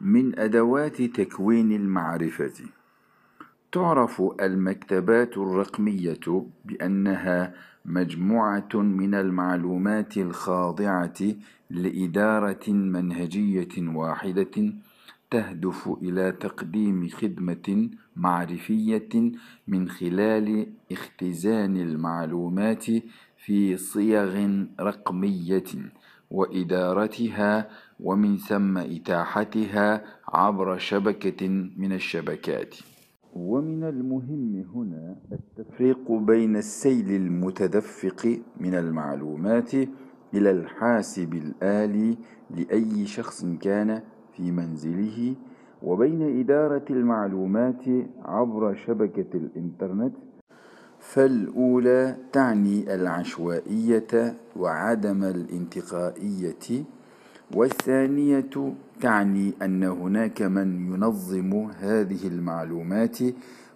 من أدوات تكوين المعرفة. تعرف المكتبات الرقمية بأنها مجموعة من المعلومات الخاضعة لإدارة منهجية واحدة تهدف إلى تقديم خدمة معرفية من خلال اختزان المعلومات في صيغ رقمية. وإدارتها ومن ثم إتاحتها عبر شبكة من الشبكات. ومن المهم هنا التفريق بين السيل المتدفق من المعلومات إلى الحاسب الآلي لأي شخص كان في منزله وبين إدارة المعلومات عبر شبكة الإنترنت فالأولى تعني العشوائية وعدم الانتقائية والثانية تعني أن هناك من ينظم هذه المعلومات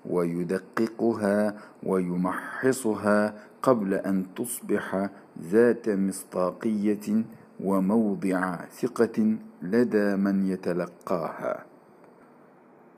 ويدققها ويمحصها قبل أن تصبح ذات مصداقية وموضع ثقة لدى من يتلقاها.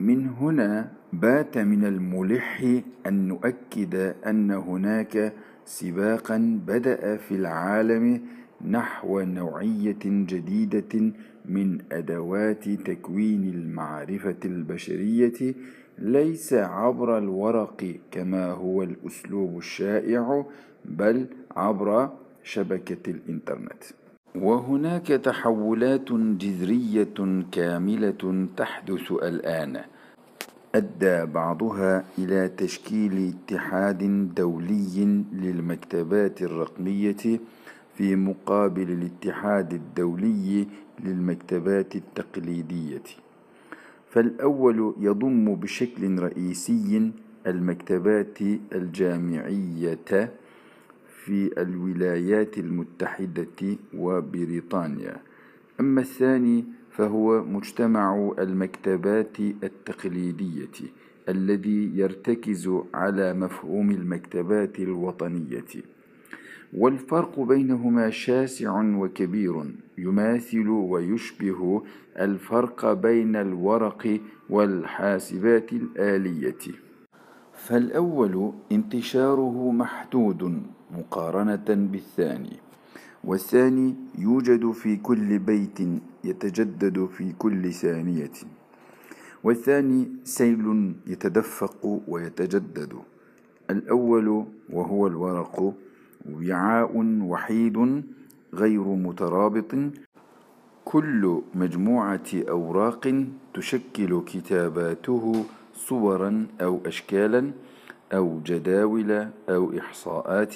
من هنا بات من الملح أن نؤكد أن هناك سباقا بدأ في العالم نحو نوعية جديدة من أدوات تكوين المعرفة البشرية ليس عبر الورق كما هو الأسلوب الشائع بل عبر شبكة الإنترنت. وهناك تحولات جذرية كاملة تحدث الآن. أدى بعضها إلى تشكيل اتحاد دولي للمكتبات الرقمية في مقابل الاتحاد الدولي للمكتبات التقليدية. فالأول يضم بشكل رئيسي المكتبات الجامعية في الولايات المتحدة وبريطانيا. أما الثاني فهو مجتمع المكتبات التقليدية الذي يرتكز على مفهوم المكتبات الوطنية. والفرق بينهما شاسع وكبير يماثل ويشبه الفرق بين الورق والحاسبات الآلية. فالأول انتشاره محدود مقارنة بالثاني والثاني يوجد في كل بيت يتجدد في كل ثانية والثاني سيل يتدفق ويتجدد الأول وهو الورق وعاء وحيد غير مترابط كل مجموعة أوراق تشكل كتاباته صورا أو أشكالا أو جداول أو إحصاءات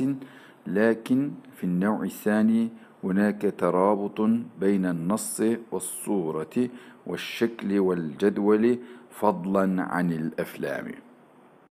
لكن في النوع الثاني هناك ترابط بين النص والصورة والشكل والجدول فضلا عن الأفلام.